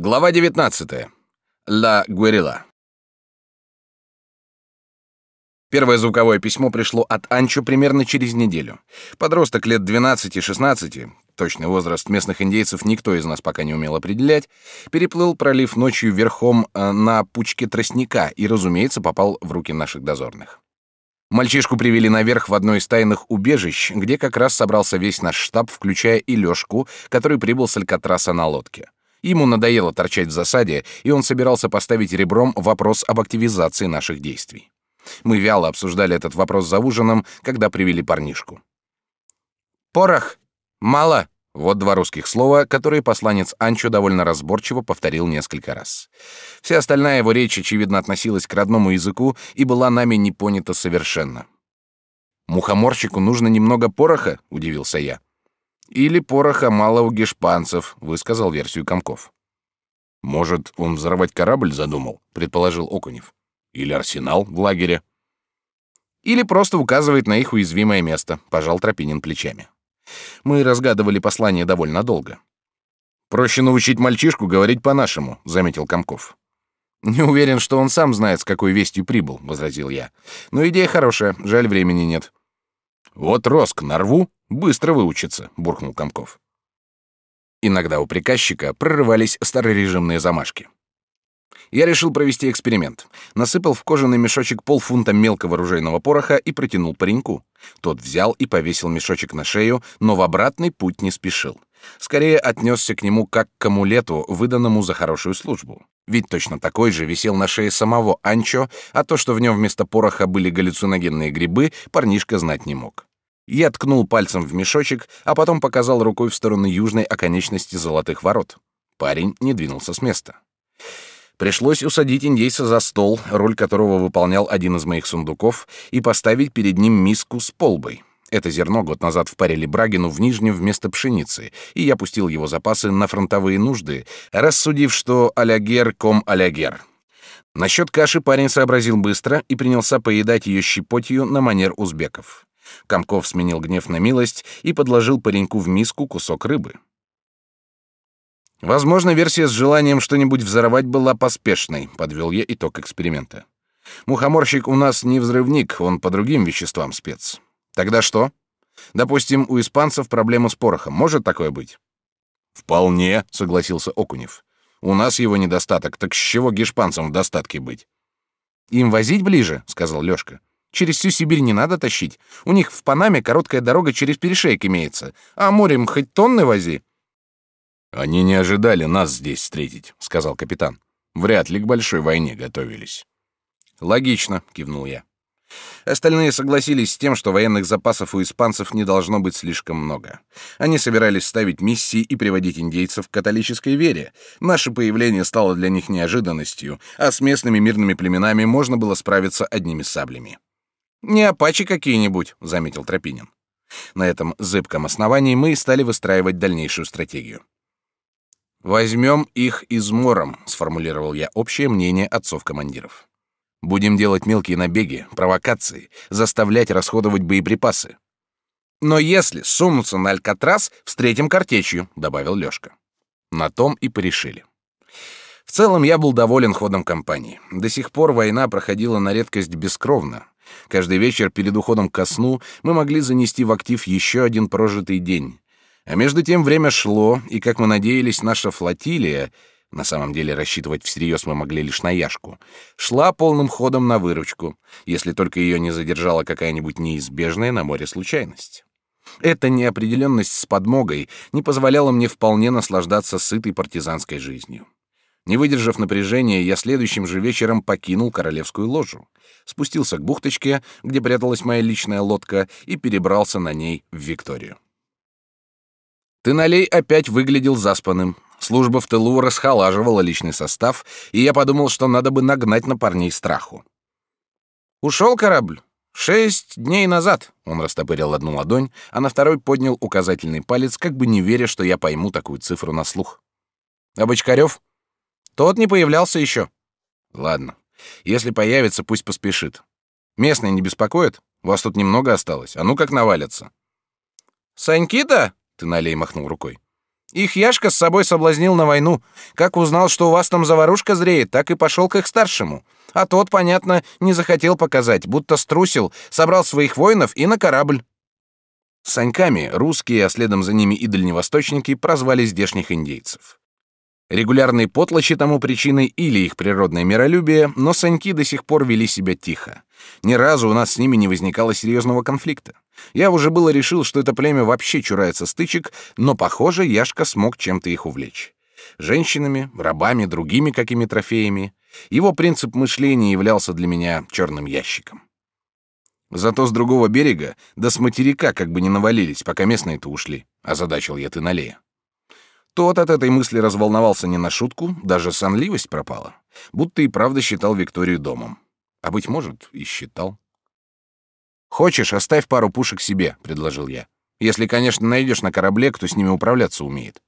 Глава 19. Ла Гуэрила. Первое звуковое письмо пришло от Анчо примерно через неделю. Подросток лет 12-16, точный возраст местных индейцев никто из нас пока не умел определять, переплыл пролив ночью верхом э, на пучке тростника и, разумеется, попал в руки наших дозорных. Мальчишку привели наверх в одно из тайных убежищ, где как раз собрался весь наш штаб, включая и Лёшку, который прибыл с Алькатраса на лодке. Ему надоело торчать в засаде, и он собирался поставить ребром вопрос об активизации наших действий. Мы вяло обсуждали этот вопрос за ужином, когда привели парнишку. «Порох! Мало!» Вот два русских слова, которые посланец Анчо довольно разборчиво повторил несколько раз. Вся остальная его речь, очевидно, относилась к родному языку и была нами не понята совершенно. «Мухоморщику нужно немного пороха?» — удивился я. Или пороха мало у гешпанцев, высказал версию Комков. Может, он взорвать корабль задумал, предположил Окунев. Или арсенал в лагере. Или просто указывает на их уязвимое место, пожал Тропинин плечами. Мы разгадывали послание довольно долго. Проще научить мальчишку говорить по-нашему, заметил Комков. Не уверен, что он сам знает, с какой вестью прибыл, возразил я. Но идея хорошая, жаль времени нет. Вот Роск нарву, Быстро выучится, буркнул Комков. Иногда у приказчика прорывались старорежимные замашки. Я решил провести эксперимент. Насыпал в кожаный мешочек полфунта мелкого ружейного пороха и протянул пареньку. Тот взял и повесил мешочек на шею, но в обратный путь не спешил. Скорее отнесся к нему как к амулету, выданному за хорошую службу. Ведь точно такой же висел на шее самого Анчо, а то, что в нем вместо пороха были галлюциногенные грибы, парнишка знать не мог. Я ткнул пальцем в мешочек, а потом показал рукой в сторону южной оконечности золотых ворот. Парень не двинулся с места. Пришлось усадить индейца за стол, роль которого выполнял один из моих сундуков, и поставить перед ним миску с полбой. Это зерно год назад впарили Брагину в Нижнем вместо пшеницы, и я пустил его запасы на фронтовые нужды, рассудив, что алягер ком алягер. Насчет каши парень сообразил быстро и принялся поедать ее щепотью на манер узбеков. Комков сменил гнев на милость и подложил пареньку в миску кусок рыбы. Возможно, версия с желанием что-нибудь взорвать была поспешной, подвел я итог эксперимента. Мухоморщик у нас не взрывник, он по другим веществам спец. Тогда что? Допустим, у испанцев проблема с порохом. Может такое быть? Вполне, согласился Окунев. У нас его недостаток, так с чего гешпанцам в достатке быть? Им возить ближе, сказал Лёшка. Через всю Сибирь не надо тащить. У них в Панаме короткая дорога через перешейк имеется. А морем хоть тонны вози. Они не ожидали нас здесь встретить, сказал капитан. Вряд ли к большой войне готовились. Логично, кивнул я. Остальные согласились с тем, что военных запасов у испанцев не должно быть слишком много. Они собирались ставить миссии и приводить индейцев к католической вере. Наше появление стало для них неожиданностью, а с местными мирными племенами можно было справиться одними саблями. Не апачи какие-нибудь, заметил Тропинин. На этом зыбком основании мы и стали выстраивать дальнейшую стратегию. Возьмем их измором, сформулировал я общее мнение отцов-командиров. Будем делать мелкие набеги, провокации, заставлять расходовать боеприпасы. Но если сунуться на Алькатрас, встретим картечью, добавил Лёшка. На том и порешили. В целом я был доволен ходом кампании. До сих пор война проходила на редкость бескровно. Каждый вечер перед уходом ко сну мы могли занести в актив еще один прожитый день. А между тем время шло, и, как мы надеялись, наша флотилия, на самом деле рассчитывать всерьез мы могли лишь на Яшку, шла полным ходом на выручку, если только ее не задержала какая-нибудь неизбежная на море случайность. Эта неопределенность с подмогой не позволяла мне вполне наслаждаться сытой партизанской жизнью. Не выдержав напряжения, я следующим же вечером покинул королевскую ложу, спустился к бухточке, где пряталась моя личная лодка, и перебрался на ней в Викторию. Тыналей опять выглядел заспанным. Служба в тылу расхолаживала личный состав, и я подумал, что надо бы нагнать на парней страху. Ушел корабль. Шесть дней назад. Он растопырил одну ладонь, а на второй поднял указательный палец, как бы не веря, что я пойму такую цифру на слух. А Бочкарев? Тот не появлялся еще. Ладно. Если появится, пусть поспешит. Местные не беспокоят? Вас тут немного осталось. А ну как навалятся. Саньки-то? Ты налей махнул рукой. Их Яшка с собой соблазнил на войну. Как узнал, что у вас там заварушка зреет, так и пошел к их старшему. А тот, понятно, не захотел показать, будто струсил, собрал своих воинов и на корабль. Саньками русские, а следом за ними и дальневосточники прозвали здешних индейцев. Регулярные потлачи тому причиной или их природное миролюбие, но саньки до сих пор вели себя тихо. Ни разу у нас с ними не возникало серьезного конфликта. Я уже было решил, что это племя вообще чурается стычек, но, похоже, Яшка смог чем-то их увлечь. Женщинами, рабами, другими какими трофеями. Его принцип мышления являлся для меня черным ящиком. Зато с другого берега, да с материка как бы не навалились, пока местные-то ушли, озадачил я Тыналея. Тот от этой мысли разволновался не на шутку, даже сонливость пропала, будто и правда считал Викторию домом. А быть может, и считал. «Хочешь, оставь пару пушек себе», — предложил я. «Если, конечно, найдешь на корабле, кто с ними управляться умеет».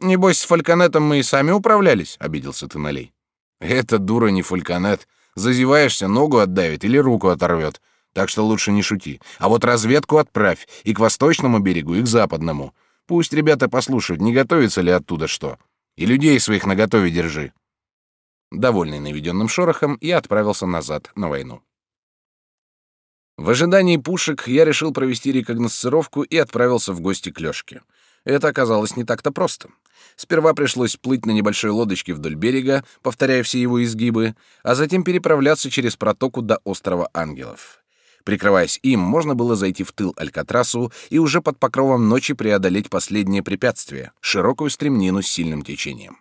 «Небось, с фальконетом мы и сами управлялись», — обиделся Тыналей. «Это дура не фальконет. Зазеваешься, ногу отдавит или руку оторвет. Так что лучше не шути. А вот разведку отправь и к восточному берегу, и к западному. Пусть ребята послушают, не готовится ли оттуда что. И людей своих наготове держи. Довольный наведенным шорохом, я отправился назад на войну. В ожидании пушек я решил провести рекогносцировку и отправился в гости к Лёшке. Это оказалось не так-то просто. Сперва пришлось плыть на небольшой лодочке вдоль берега, повторяя все его изгибы, а затем переправляться через протоку до острова Ангелов. Прикрываясь им, можно было зайти в тыл Алькатрасу и уже под покровом ночи преодолеть последнее препятствие — широкую стремнину с сильным течением.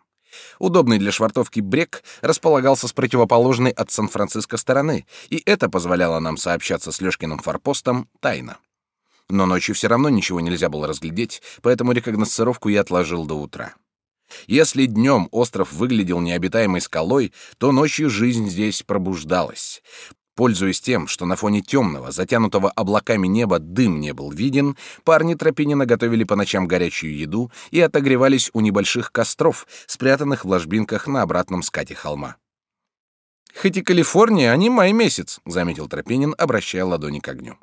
Удобный для швартовки брег располагался с противоположной от Сан-Франциско стороны, и это позволяло нам сообщаться с Лёшкиным форпостом тайно. Но ночью все равно ничего нельзя было разглядеть, поэтому рекогносцировку я отложил до утра. Если днем остров выглядел необитаемой скалой, то ночью жизнь здесь пробуждалась. Пользуясь тем, что на фоне темного, затянутого облаками неба дым не был виден, парни Тропинина готовили по ночам горячую еду и отогревались у небольших костров, спрятанных в ложбинках на обратном скате холма. «Хоть и Калифорния, а не май месяц», — заметил Тропинин, обращая ладони к огню.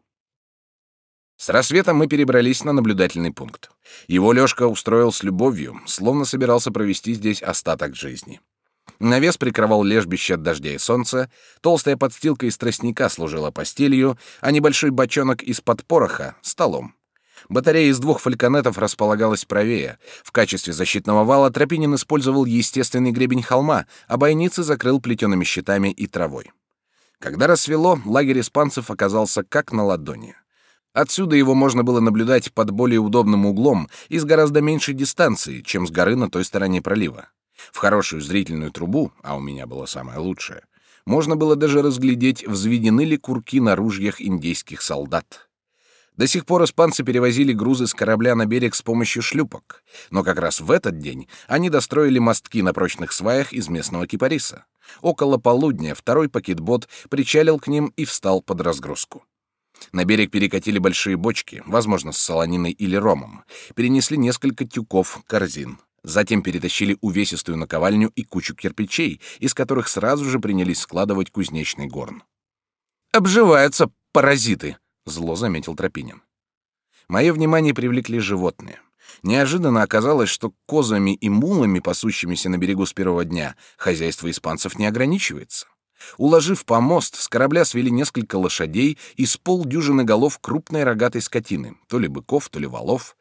С рассветом мы перебрались на наблюдательный пункт. Его Лёшка устроил с любовью, словно собирался провести здесь остаток жизни. Навес прикрывал лежбище от дождя и солнца, толстая подстилка из тростника служила постелью, а небольшой бочонок из-под пороха — столом. Батарея из двух фальконетов располагалась правее. В качестве защитного вала Тропинин использовал естественный гребень холма, а бойницы закрыл плетеными щитами и травой. Когда рассвело, лагерь испанцев оказался как на ладони. Отсюда его можно было наблюдать под более удобным углом и с гораздо меньшей дистанции, чем с горы на той стороне пролива. В хорошую зрительную трубу, а у меня была самая лучшая, можно было даже разглядеть, взведены ли курки на ружьях индейских солдат. До сих пор испанцы перевозили грузы с корабля на берег с помощью шлюпок, но как раз в этот день они достроили мостки на прочных сваях из местного кипариса. Около полудня второй пакетбот причалил к ним и встал под разгрузку. На берег перекатили большие бочки, возможно, с солониной или ромом, перенесли несколько тюков корзин. Затем перетащили увесистую наковальню и кучу кирпичей, из которых сразу же принялись складывать кузнечный горн. «Обживаются паразиты», — зло заметил Тропинин. Мое внимание привлекли животные. Неожиданно оказалось, что козами и мулами, пасущимися на берегу с первого дня, хозяйство испанцев не ограничивается. Уложив помост, с корабля свели несколько лошадей и с полдюжины голов крупной рогатой скотины, то ли быков, то ли волов.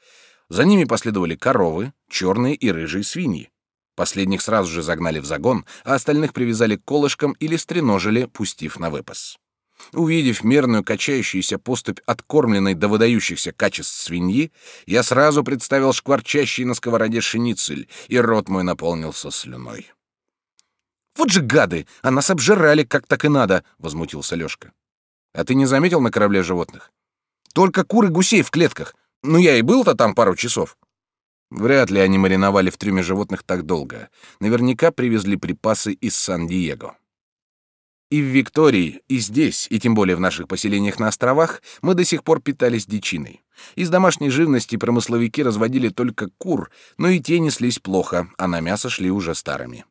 За ними последовали коровы, черные и рыжие свиньи. Последних сразу же загнали в загон, а остальных привязали к колышкам или стреножили, пустив на выпас. Увидев мерную качающуюся поступь откормленной до выдающихся качеств свиньи, я сразу представил шкварчащий на сковороде шницель, и рот мой наполнился слюной. «Вот же гады! А нас обжирали, как так и надо!» — возмутился Лёшка. «А ты не заметил на корабле животных? Только куры гусей в клетках. Ну, я и был-то там пару часов». Вряд ли они мариновали в трюме животных так долго. Наверняка привезли припасы из Сан-Диего. И в Виктории, и здесь, и тем более в наших поселениях на островах, мы до сих пор питались дичиной. Из домашней живности промысловики разводили только кур, но и те неслись плохо, а на мясо шли уже старыми.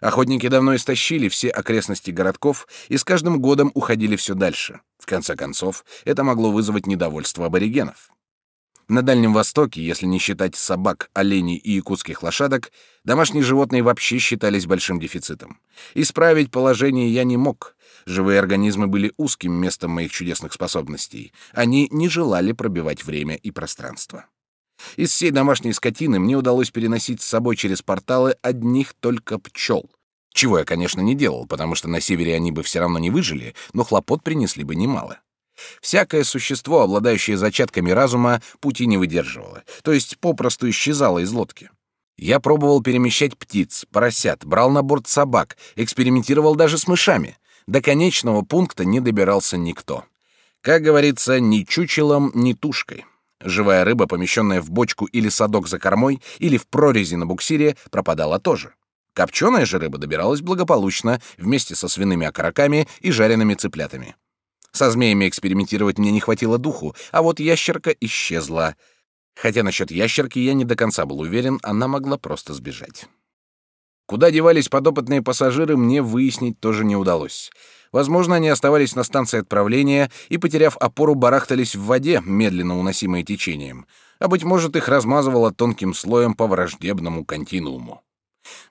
Охотники давно истощили все окрестности городков и с каждым годом уходили все дальше. В конце концов, это могло вызвать недовольство аборигенов. На Дальнем Востоке, если не считать собак, оленей и якутских лошадок, домашние животные вообще считались большим дефицитом. Исправить положение я не мог. Живые организмы были узким местом моих чудесных способностей. Они не желали пробивать время и пространство. Из всей домашней скотины мне удалось переносить с собой через порталы одних только пчел. Чего я, конечно, не делал, потому что на севере они бы все равно не выжили, но хлопот принесли бы немало. Всякое существо, обладающее зачатками разума, пути не выдерживало, то есть попросту исчезало из лодки. Я пробовал перемещать птиц, поросят, брал на борт собак, экспериментировал даже с мышами. До конечного пункта не добирался никто. Как говорится, ни чучелом, ни тушкой. Живая рыба, помещенная в бочку или садок за кормой, или в прорези на буксире, пропадала тоже. Копченая же рыба добиралась благополучно вместе со свиными окороками и жареными цыплятами. Со змеями экспериментировать мне не хватило духу, а вот ящерка исчезла. Хотя насчет ящерки я не до конца был уверен, она могла просто сбежать. Куда девались подопытные пассажиры, мне выяснить тоже не удалось. Возможно, они оставались на станции отправления и, потеряв опору, барахтались в воде, медленно уносимые течением, а, быть может, их размазывало тонким слоем по враждебному континууму.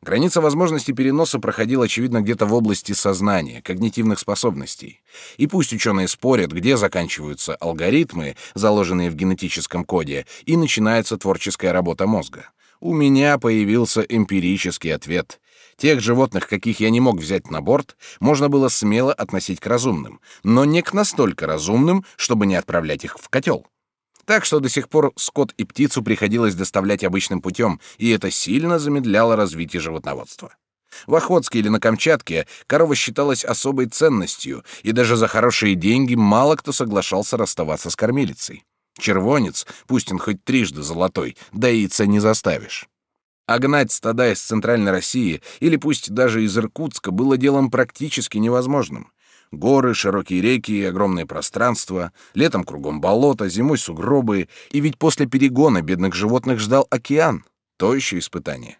Граница возможности переноса проходила, очевидно, где-то в области сознания, когнитивных способностей. И пусть ученые спорят, где заканчиваются алгоритмы, заложенные в генетическом коде, и начинается творческая работа мозга. У меня появился эмпирический ответ. Тех животных, каких я не мог взять на борт, можно было смело относить к разумным, но не к настолько разумным, чтобы не отправлять их в котел. Так что до сих пор скот и птицу приходилось доставлять обычным путем, и это сильно замедляло развитие животноводства. В Охотске или на Камчатке корова считалась особой ценностью, и даже за хорошие деньги мало кто соглашался расставаться с кормилицей. Червонец, пусть он хоть трижды золотой, доиться не заставишь. А гнать стада из Центральной России или пусть даже из Иркутска было делом практически невозможным. Горы, широкие реки и огромные пространства, летом кругом болото, зимой сугробы, и ведь после перегона бедных животных ждал океан. То еще испытание.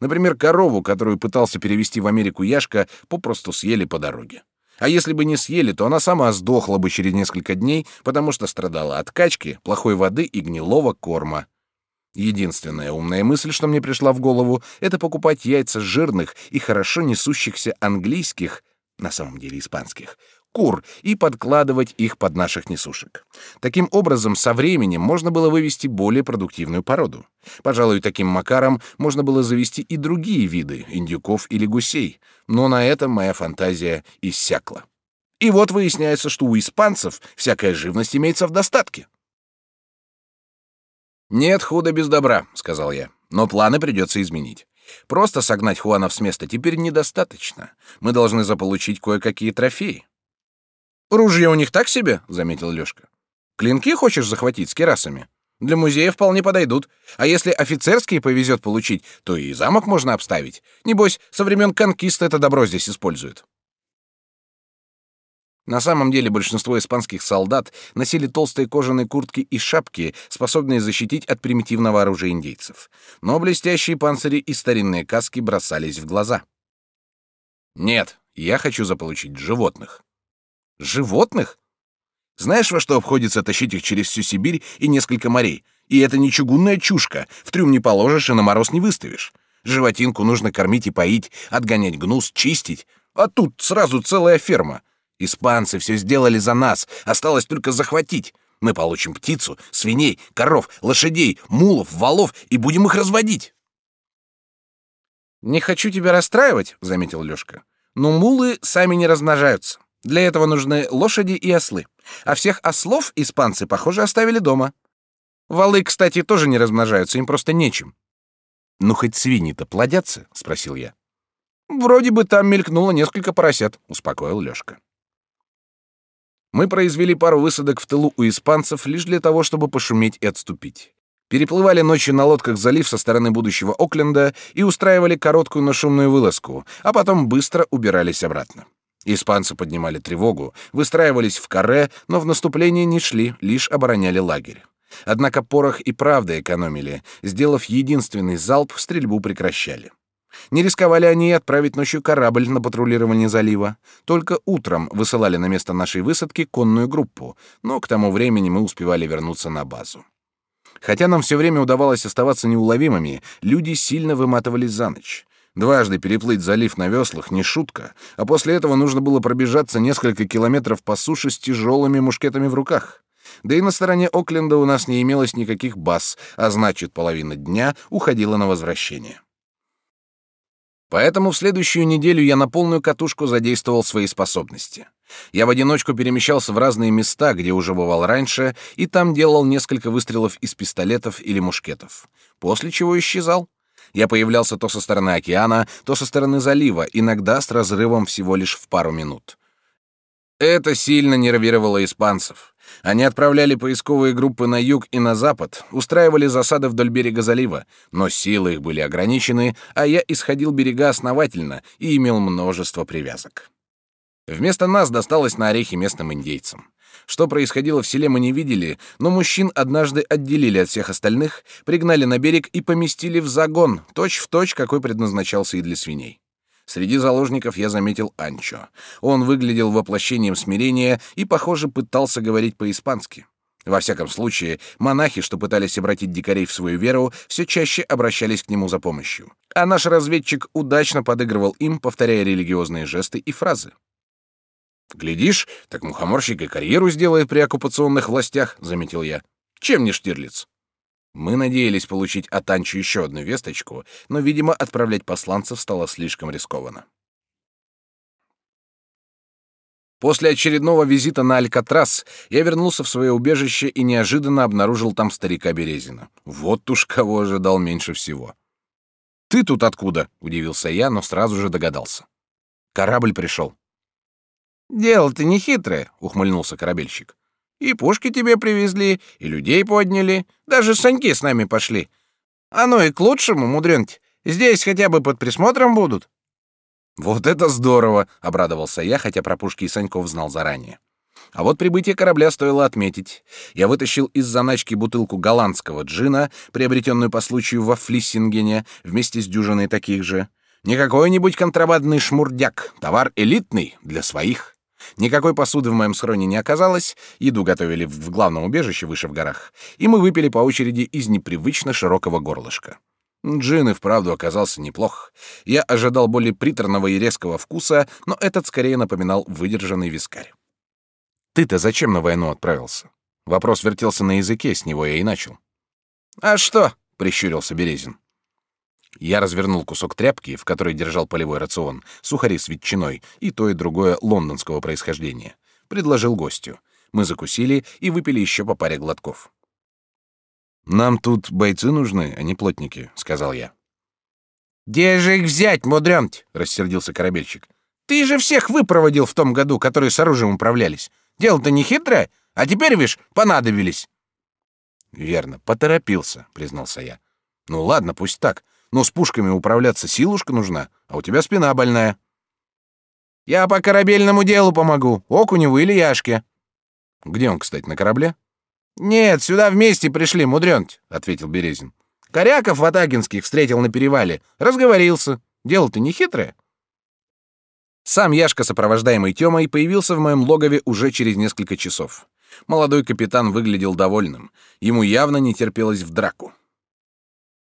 Например, корову, которую пытался перевести в Америку Яшка, попросту съели по дороге. А если бы не съели, то она сама сдохла бы через несколько дней, потому что страдала от качки, плохой воды и гнилого корма. Единственная умная мысль, что мне пришла в голову, это покупать яйца жирных и хорошо несущихся английских, на самом деле испанских, кур и подкладывать их под наших несушек. Таким образом, со временем можно было вывести более продуктивную породу. Пожалуй, таким макаром можно было завести и другие виды, индюков или гусей, но на этом моя фантазия иссякла. И вот выясняется, что у испанцев всякая живность имеется в достатке. «Нет худа без добра», — сказал я, — «но планы придется изменить. Просто согнать Хуанов с места теперь недостаточно. Мы должны заполучить кое-какие трофеи. Ружья у них так себе, заметил Лёшка. Клинки хочешь захватить с керасами? Для музея вполне подойдут. А если офицерские повезет получить, то и замок можно обставить. Небось, со времен конкиста это добро здесь используют. На самом деле большинство испанских солдат носили толстые кожаные куртки и шапки, способные защитить от примитивного оружия индейцев. Но блестящие панцири и старинные каски бросались в глаза. Нет, я хочу заполучить животных. Животных? Знаешь, во что обходится тащить их через всю Сибирь и несколько морей? И это не чугунная чушка, в трюм не положишь и на мороз не выставишь. Животинку нужно кормить и поить, отгонять гнус, чистить. А тут сразу целая ферма — Испанцы все сделали за нас, осталось только захватить. Мы получим птицу, свиней, коров, лошадей, мулов, валов и будем их разводить. Не хочу тебя расстраивать, заметил Лёшка. Но мулы сами не размножаются. Для этого нужны лошади и ослы. А всех ослов испанцы, похоже, оставили дома. Валы, кстати, тоже не размножаются, им просто нечем. Ну хоть свиньи-то плодятся, спросил я. Вроде бы там мелькнуло несколько поросят, успокоил Лёшка. Мы произвели пару высадок в тылу у испанцев лишь для того, чтобы пошуметь и отступить. Переплывали ночью на лодках залив со стороны будущего Окленда и устраивали короткую, но шумную вылазку, а потом быстро убирались обратно. Испанцы поднимали тревогу, выстраивались в каре, но в наступление не шли, лишь обороняли лагерь. Однако порох и правда экономили, сделав единственный залп, стрельбу прекращали. Не рисковали они и отправить ночью корабль на патрулирование залива. Только утром высылали на место нашей высадки конную группу, но к тому времени мы успевали вернуться на базу. Хотя нам все время удавалось оставаться неуловимыми, люди сильно выматывались за ночь. Дважды переплыть залив на веслах не шутка, а после этого нужно было пробежаться несколько километров по суше с тяжелыми мушкетами в руках. Да и на стороне Окленда у нас не имелось никаких баз, а значит, половина дня уходила на возвращение. Поэтому в следующую неделю я на полную катушку задействовал свои способности. Я в одиночку перемещался в разные места, где уже бывал раньше, и там делал несколько выстрелов из пистолетов или мушкетов, после чего исчезал. Я появлялся то со стороны океана, то со стороны залива, иногда с разрывом всего лишь в пару минут. Это сильно нервировало испанцев. Они отправляли поисковые группы на юг и на запад, устраивали засады вдоль берега залива, но силы их были ограничены, а я исходил берега основательно и имел множество привязок. Вместо нас досталось на орехи местным индейцам. Что происходило в селе, мы не видели, но мужчин однажды отделили от всех остальных, пригнали на берег и поместили в загон, точь в точь, какой предназначался и для свиней. Среди заложников я заметил Анчо. Он выглядел воплощением смирения и, похоже, пытался говорить по-испански. Во всяком случае, монахи, что пытались обратить дикарей в свою веру, все чаще обращались к нему за помощью. А наш разведчик удачно подыгрывал им, повторяя религиозные жесты и фразы. «Глядишь, так мухоморщик и карьеру сделает при оккупационных властях», — заметил я. «Чем не Штирлиц?» Мы надеялись получить от Анчи еще одну весточку, но, видимо, отправлять посланцев стало слишком рискованно. После очередного визита на Алькатрас я вернулся в свое убежище и неожиданно обнаружил там старика Березина. Вот уж кого ожидал меньше всего. «Ты тут откуда?» — удивился я, но сразу же догадался. «Корабль пришел». «Дело-то не хитрое», — ухмыльнулся корабельщик. И пушки тебе привезли, и людей подняли, даже саньки с нами пошли. Оно и к лучшему, мудрёнть. Здесь хотя бы под присмотром будут. Вот это здорово, обрадовался я, хотя про пушки и саньков знал заранее. А вот прибытие корабля стоило отметить. Я вытащил из заначки бутылку голландского джина, приобретенную по случаю во Флиссингене, вместе с дюжиной таких же. Не какой-нибудь контрабандный шмурдяк, товар элитный для своих. Никакой посуды в моем схроне не оказалось, еду готовили в главном убежище выше в горах, и мы выпили по очереди из непривычно широкого горлышка. Джин и вправду оказался неплох. Я ожидал более приторного и резкого вкуса, но этот скорее напоминал выдержанный вискарь. «Ты-то зачем на войну отправился?» Вопрос вертелся на языке, с него я и начал. «А что?» — прищурился Березин. Я развернул кусок тряпки, в которой держал полевой рацион, сухари с ветчиной и то и другое лондонского происхождения. Предложил гостю. Мы закусили и выпили еще по паре глотков. «Нам тут бойцы нужны, а не плотники», — сказал я. «Где же их взять, мудрёнть?» — рассердился корабельщик. «Ты же всех выпроводил в том году, которые с оружием управлялись. Дело-то не хитрое, а теперь, видишь, понадобились». «Верно, поторопился», — признался я. «Ну ладно, пусть так. Но с пушками управляться силушка нужна, а у тебя спина больная. Я по корабельному делу помогу, Окуневу или Яшке. Где он, кстати, на корабле? Нет, сюда вместе пришли, мудрёнть, ответил Березин. Коряков Ватагинских встретил на перевале, разговорился. Дело-то не хитрое. Сам Яшка, сопровождаемый Тёмой, появился в моем логове уже через несколько часов. Молодой капитан выглядел довольным. Ему явно не терпелось в драку.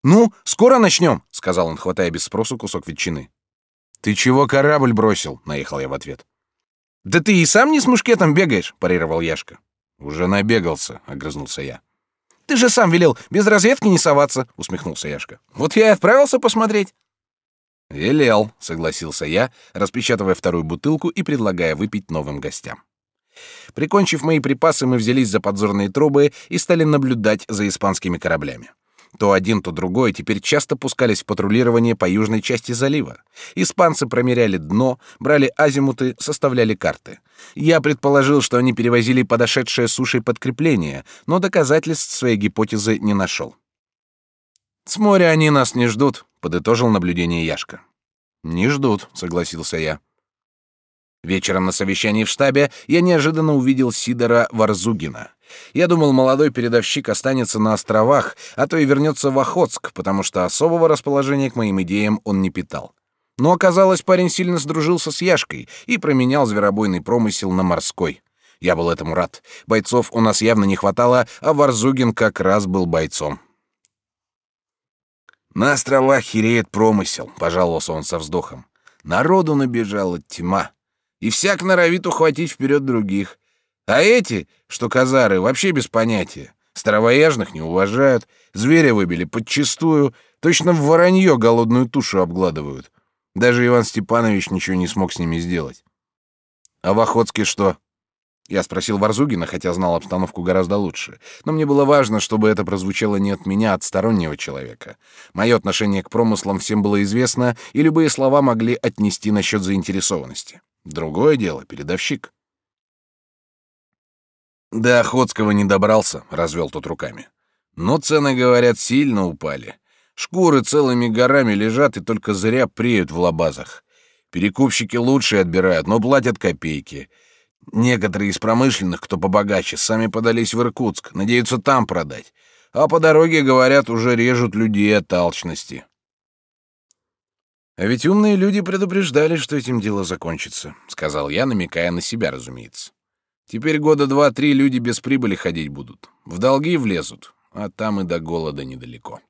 «Ну, скоро начнем», — сказал он, хватая без спросу кусок ветчины. «Ты чего корабль бросил?» — наехал я в ответ. «Да ты и сам не с мушкетом бегаешь», — парировал Яшка. «Уже набегался», — огрызнулся я. «Ты же сам велел без разведки не соваться», — усмехнулся Яшка. «Вот я и отправился посмотреть». «Велел», — согласился я, распечатывая вторую бутылку и предлагая выпить новым гостям. Прикончив мои припасы, мы взялись за подзорные трубы и стали наблюдать за испанскими кораблями. То один, то другой теперь часто пускались в патрулирование по южной части залива. Испанцы промеряли дно, брали азимуты, составляли карты. Я предположил, что они перевозили подошедшее сушей подкрепление, но доказательств своей гипотезы не нашел. «С моря они нас не ждут», — подытожил наблюдение Яшка. «Не ждут», — согласился я. Вечером на совещании в штабе я неожиданно увидел Сидора Варзугина. Я думал, молодой передовщик останется на островах, а то и вернется в Охотск, потому что особого расположения к моим идеям он не питал. Но оказалось, парень сильно сдружился с Яшкой и променял зверобойный промысел на морской. Я был этому рад. Бойцов у нас явно не хватало, а Варзугин как раз был бойцом. «На островах хереет промысел», — пожаловался он со вздохом. «Народу набежала тьма, и всяк норовит ухватить вперед других. А эти, что казары, вообще без понятия. Старовояжных не уважают, зверя выбили подчистую, точно в воронье голодную тушу обгладывают. Даже Иван Степанович ничего не смог с ними сделать. А в Охотске что? Я спросил Варзугина, хотя знал обстановку гораздо лучше. Но мне было важно, чтобы это прозвучало не от меня, а от стороннего человека. Мое отношение к промыслам всем было известно, и любые слова могли отнести насчет заинтересованности. Другое дело — передовщик. «До Охотского не добрался», — развел тот руками. «Но цены, говорят, сильно упали. Шкуры целыми горами лежат и только зря преют в лабазах. Перекупщики лучшие отбирают, но платят копейки». Некоторые из промышленных, кто побогаче, сами подались в Иркутск, надеются там продать. А по дороге, говорят, уже режут людей от алчности. А ведь умные люди предупреждали, что этим дело закончится, сказал я, намекая на себя, разумеется. Теперь года два-три люди без прибыли ходить будут, в долги влезут, а там и до голода недалеко.